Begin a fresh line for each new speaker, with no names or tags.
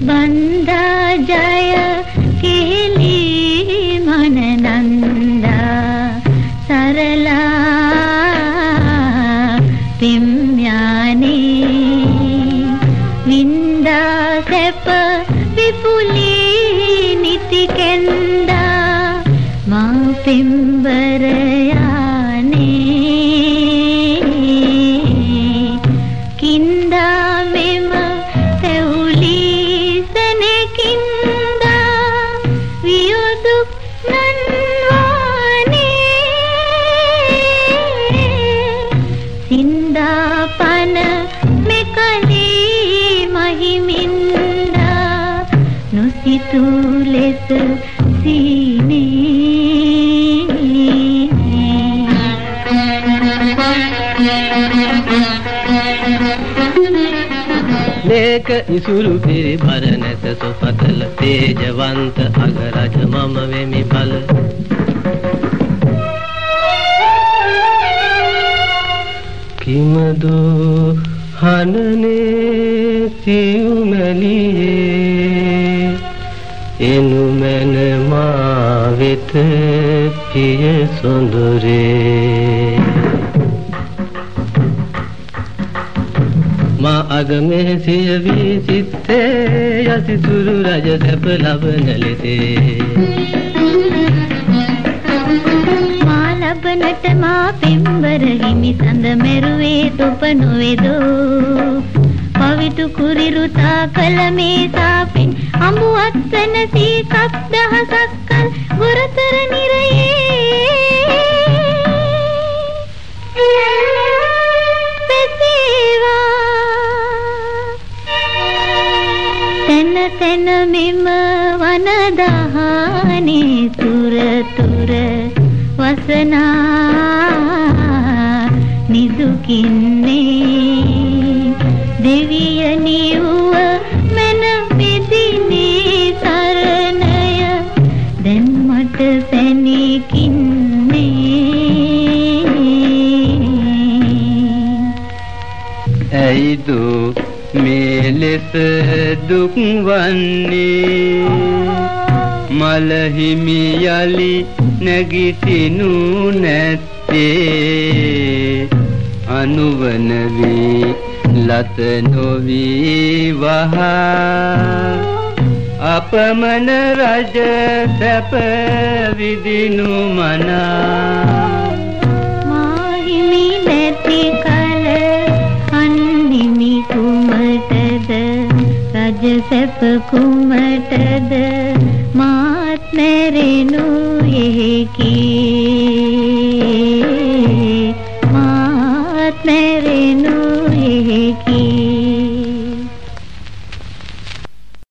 බන්දා ජය කෙලි මනනන්දා සරලා පිම්යානේ වින්දා සැප විපුලී නිති කෙන්දා මා පිම්බරයානේ නොසිතූ ලෙස
ලේක ඉසුරු පිරිබර නැත සොපතල තේජවන්ත අගරජ මම වෙමි බල. කිමදු හනනේ සියුමැලියේ එනුමැන මා වෙත පිය සොඳුරේ. මා අගමේ සිය වී සිත්තේ යසිතුරු රජ සැප ලබන ලෙසේ.
මා ලබනට මා පෙම්බර හිමි සඳ මෙරුවේ තොප නොවේදෝ. පවිතු කුරිරුතා කල මේ සාපෙන් අඹු අත්වන සීකක් දහසක් කල් ගොරතර තැන තැන මෙම වනදහනේ තුර තුර වසනා නිදුකින්නේ. දෙවියනි වූ මන මෙදිනේ සරණය දැන් මට පැනිකින්නේ
ඇයිදු මේ ලෙස දුක් වන්නේ? මලහිමි යලි නැගිටිනු නැත්තේ? අනුවන වී ලත නොවී වහා අපමණ රජ සැප විදිනු මනා.
මාහිමි නැති කල අන්නිමි කුමටද? රජ සැප කුමටද? මාත් මැරෙනු එහෙකි මාත් මැරෙනු එහෙකි